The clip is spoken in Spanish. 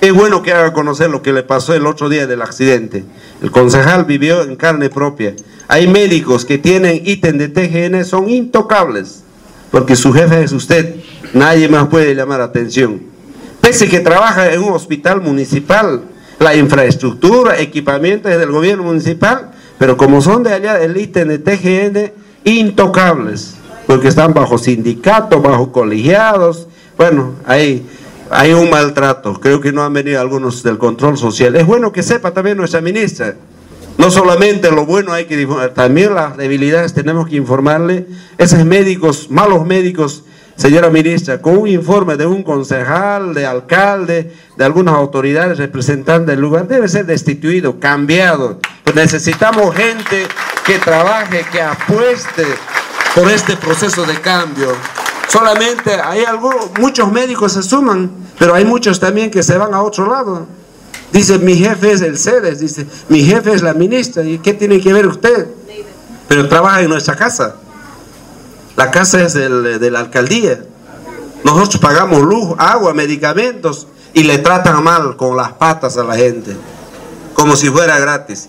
Es bueno que haga conocer lo que le pasó el otro día del accidente. El concejal vivió en carne propia. Hay médicos que tienen ítem de TGN, son intocables, porque su jefe es usted. Nadie más puede llamar atención. Pese que trabaja en un hospital municipal, la infraestructura, equipamiento es del gobierno municipal, pero como son de allá el ítem de TGN, intocables, porque están bajo sindicatos, bajo colegiados. Bueno, ahí hay un maltrato. Creo que no han venido algunos del control social. Es bueno que sepa también nuestra ministra. No solamente lo bueno hay que también las debilidades tenemos que informarle. Esos médicos, malos médicos, señora ministra, con un informe de un concejal, de alcalde, de algunas autoridades representantes del lugar, debe ser destituido, cambiado. Pues necesitamos gente que trabaje, que apueste por este proceso de cambio. Solamente hay algunos, muchos médicos se suman, pero hay muchos también que se van a otro lado. Dice, mi jefe es el CEDES, dice, mi jefe es la ministra, ¿y qué tiene que ver usted? Pero trabaja en nuestra casa. La casa es de la alcaldía. Nosotros pagamos luz, agua, medicamentos y le tratan mal con las patas a la gente, como si fuera gratis.